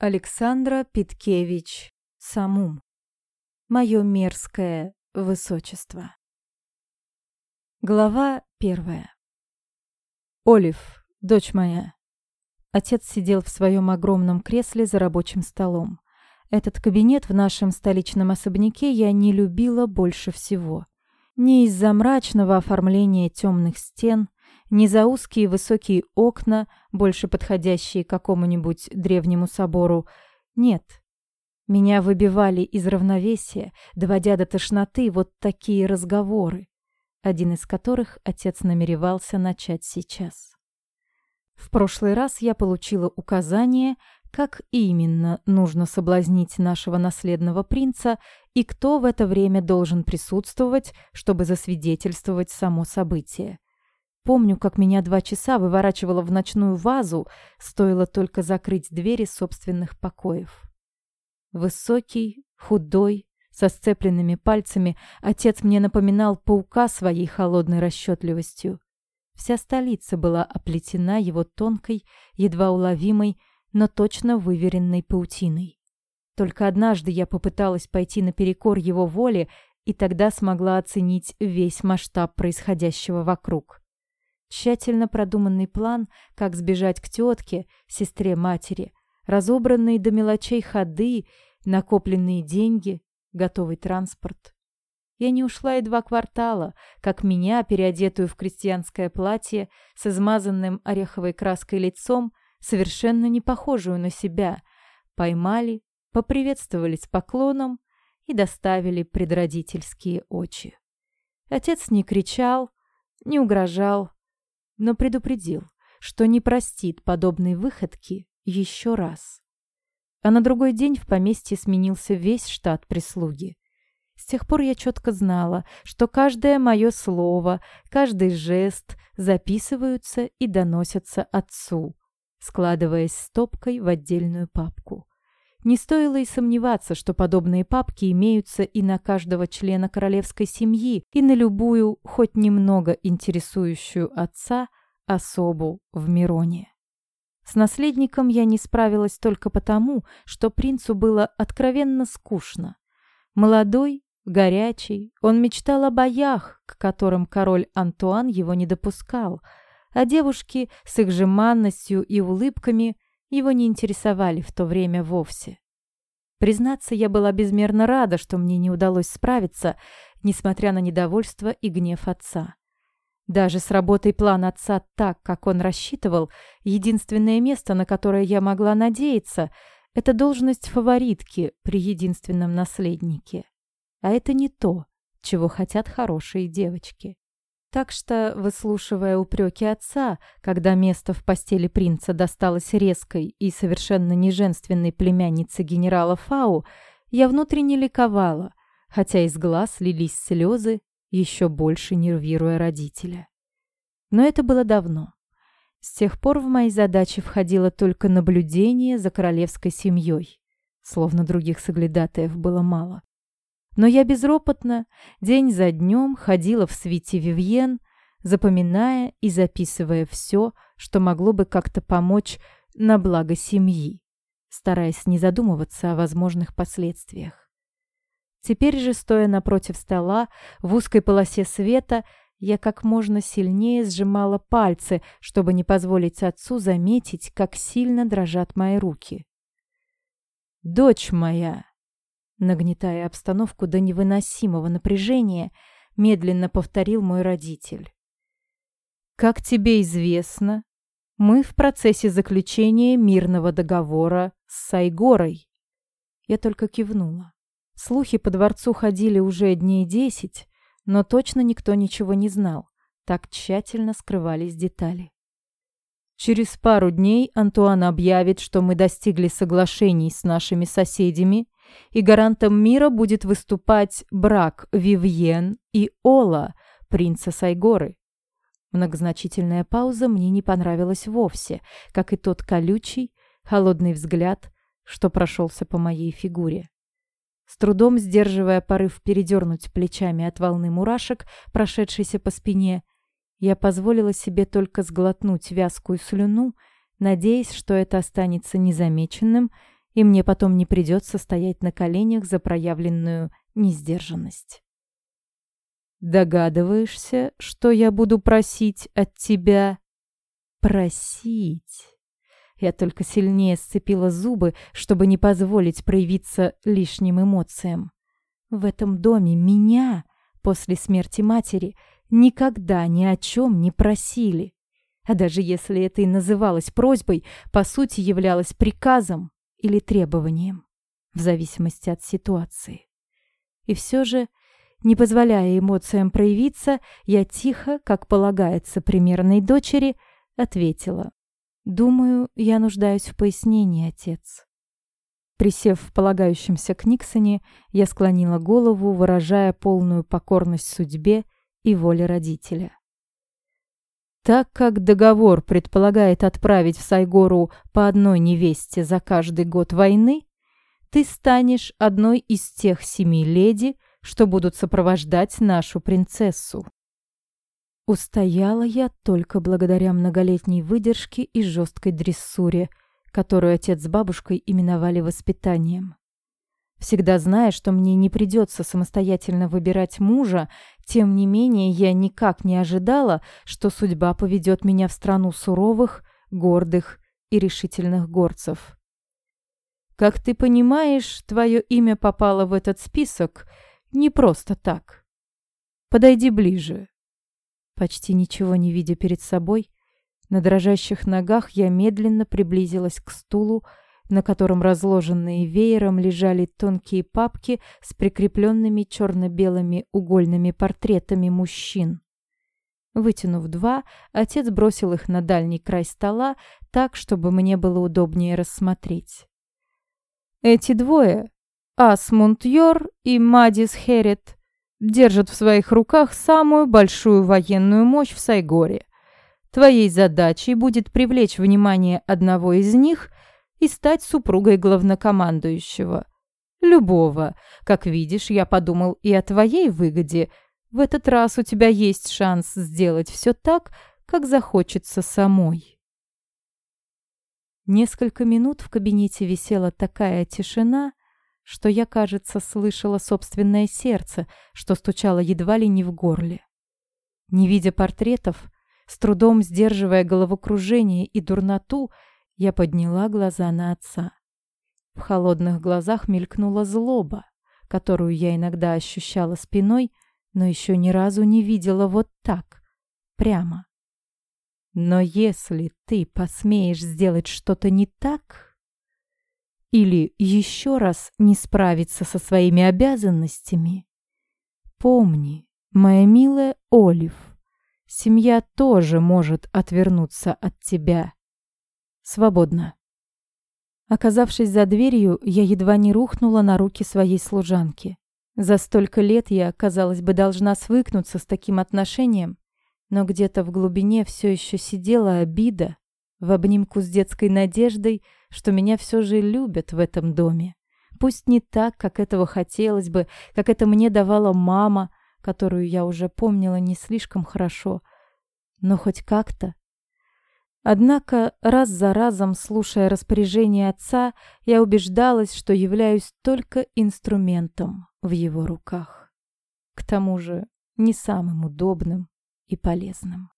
Александра Питкевич Самум. Мое мерзкое высочество. Глава первая. Олив, дочь моя. Отец сидел в своем огромном кресле за рабочим столом. Этот кабинет в нашем столичном особняке я не любила больше всего. Не из-за мрачного оформления темных стен, не за узкие высокие окна, больше подходящие какому-нибудь древнему собору. Нет. Меня выбивали из равновесия, доводя до тошноты вот такие разговоры, один из которых отец намеревался начать сейчас. В прошлый раз я получила указание, как именно нужно соблазнить нашего наследного принца и кто в это время должен присутствовать, чтобы засвидетельствовать само событие. Помню, как меня два часа выворачивало в ночную вазу, стоило только закрыть двери собственных покоев. Высокий, худой, со сцепленными пальцами, отец мне напоминал паука своей холодной расчетливостью. Вся столица была оплетена его тонкой, едва уловимой, но точно выверенной паутиной. Только однажды я попыталась пойти наперекор его воле, и тогда смогла оценить весь масштаб происходящего вокруг. Тщательно продуманный план, как сбежать к тетке, сестре матери, разобранные до мелочей ходы, накопленные деньги, готовый транспорт. Я не ушла и два квартала, как меня, переодетую в крестьянское платье, с измазанным ореховой краской лицом, совершенно не похожую на себя, поймали, поприветствовали с поклоном и доставили предродительские очи. Отец не кричал, не угрожал, но предупредил, что не простит подобной выходки еще раз. А на другой день в поместье сменился весь штат прислуги. С тех пор я четко знала, что каждое мое слово, каждый жест записываются и доносятся отцу, складываясь стопкой в отдельную папку. Не стоило и сомневаться, что подобные папки имеются и на каждого члена королевской семьи, и на любую, хоть немного интересующую отца, особу в Мироне. С наследником я не справилась только потому, что принцу было откровенно скучно. Молодой, горячий, он мечтал о боях, к которым король Антуан его не допускал, а девушки с их жеманностью и улыбками – его не интересовали в то время вовсе. Признаться, я была безмерно рада, что мне не удалось справиться, несмотря на недовольство и гнев отца. Даже с работой план отца так, как он рассчитывал, единственное место, на которое я могла надеяться, это должность фаворитки при единственном наследнике. А это не то, чего хотят хорошие девочки. Так что, выслушивая упреки отца, когда место в постели принца досталось резкой и совершенно неженственной племяннице генерала Фау, я внутренне ликовала, хотя из глаз лились слезы, еще больше нервируя родителя. Но это было давно. С тех пор в мои задачи входило только наблюдение за королевской семьей, словно других соглядатаев было мало. Но я безропотно, день за днем, ходила в свите Вивьен, запоминая и записывая все, что могло бы как-то помочь на благо семьи, стараясь не задумываться о возможных последствиях. Теперь же, стоя напротив стола, в узкой полосе света, я как можно сильнее сжимала пальцы, чтобы не позволить отцу заметить, как сильно дрожат мои руки. «Дочь моя!» Нагнетая обстановку до невыносимого напряжения, медленно повторил мой родитель. «Как тебе известно, мы в процессе заключения мирного договора с Сайгорой». Я только кивнула. Слухи по дворцу ходили уже дней десять, но точно никто ничего не знал. Так тщательно скрывались детали. Через пару дней Антуан объявит, что мы достигли соглашений с нашими соседями и гарантом мира будет выступать брак Вивьен и Ола, принца Сайгоры. Многозначительная пауза мне не понравилась вовсе, как и тот колючий, холодный взгляд, что прошелся по моей фигуре. С трудом сдерживая порыв передернуть плечами от волны мурашек, прошедшейся по спине, я позволила себе только сглотнуть вязкую слюну, надеясь, что это останется незамеченным и мне потом не придется стоять на коленях за проявленную несдержанность. Догадываешься, что я буду просить от тебя? Просить. Я только сильнее сцепила зубы, чтобы не позволить проявиться лишним эмоциям. В этом доме меня, после смерти матери, никогда ни о чем не просили. А даже если это и называлось просьбой, по сути являлось приказом или требованием, в зависимости от ситуации. И все же, не позволяя эмоциям проявиться, я тихо, как полагается примерной дочери, ответила. «Думаю, я нуждаюсь в пояснении, отец». Присев в полагающемся к Никсоне, я склонила голову, выражая полную покорность судьбе и воле родителя. Так как договор предполагает отправить в Сайгору по одной невесте за каждый год войны, ты станешь одной из тех семи леди, что будут сопровождать нашу принцессу. Устояла я только благодаря многолетней выдержке и жесткой дрессуре, которую отец с бабушкой именовали воспитанием. Всегда зная, что мне не придется самостоятельно выбирать мужа, тем не менее я никак не ожидала, что судьба поведет меня в страну суровых, гордых и решительных горцев. Как ты понимаешь, твое имя попало в этот список не просто так. Подойди ближе. Почти ничего не видя перед собой, на дрожащих ногах я медленно приблизилась к стулу, на котором разложенные веером лежали тонкие папки с прикрепленными черно-белыми угольными портретами мужчин. Вытянув два, отец бросил их на дальний край стола так, чтобы мне было удобнее рассмотреть. Эти двое, Асмунд Йор и Мадис Херет, держат в своих руках самую большую военную мощь в Сайгоре. Твоей задачей будет привлечь внимание одного из них и стать супругой главнокомандующего. Любого. Как видишь, я подумал и о твоей выгоде. В этот раз у тебя есть шанс сделать все так, как захочется самой. Несколько минут в кабинете висела такая тишина, что я, кажется, слышала собственное сердце, что стучало едва ли не в горле. Не видя портретов, с трудом сдерживая головокружение и дурноту, я подняла глаза на отца. В холодных глазах мелькнула злоба, которую я иногда ощущала спиной, но еще ни разу не видела вот так, прямо. Но если ты посмеешь сделать что-то не так или еще раз не справиться со своими обязанностями, помни, моя милая Олив, семья тоже может отвернуться от тебя. Свободно. Оказавшись за дверью, я едва не рухнула на руки своей служанки. За столько лет я, казалось бы, должна свыкнуться с таким отношением, но где-то в глубине все еще сидела обида в обнимку с детской надеждой, что меня все же любят в этом доме. Пусть не так, как этого хотелось бы, как это мне давала мама, которую я уже помнила не слишком хорошо, но хоть как-то Однако раз за разом, слушая распоряжения отца, я убеждалась, что являюсь только инструментом в его руках. К тому же не самым удобным и полезным.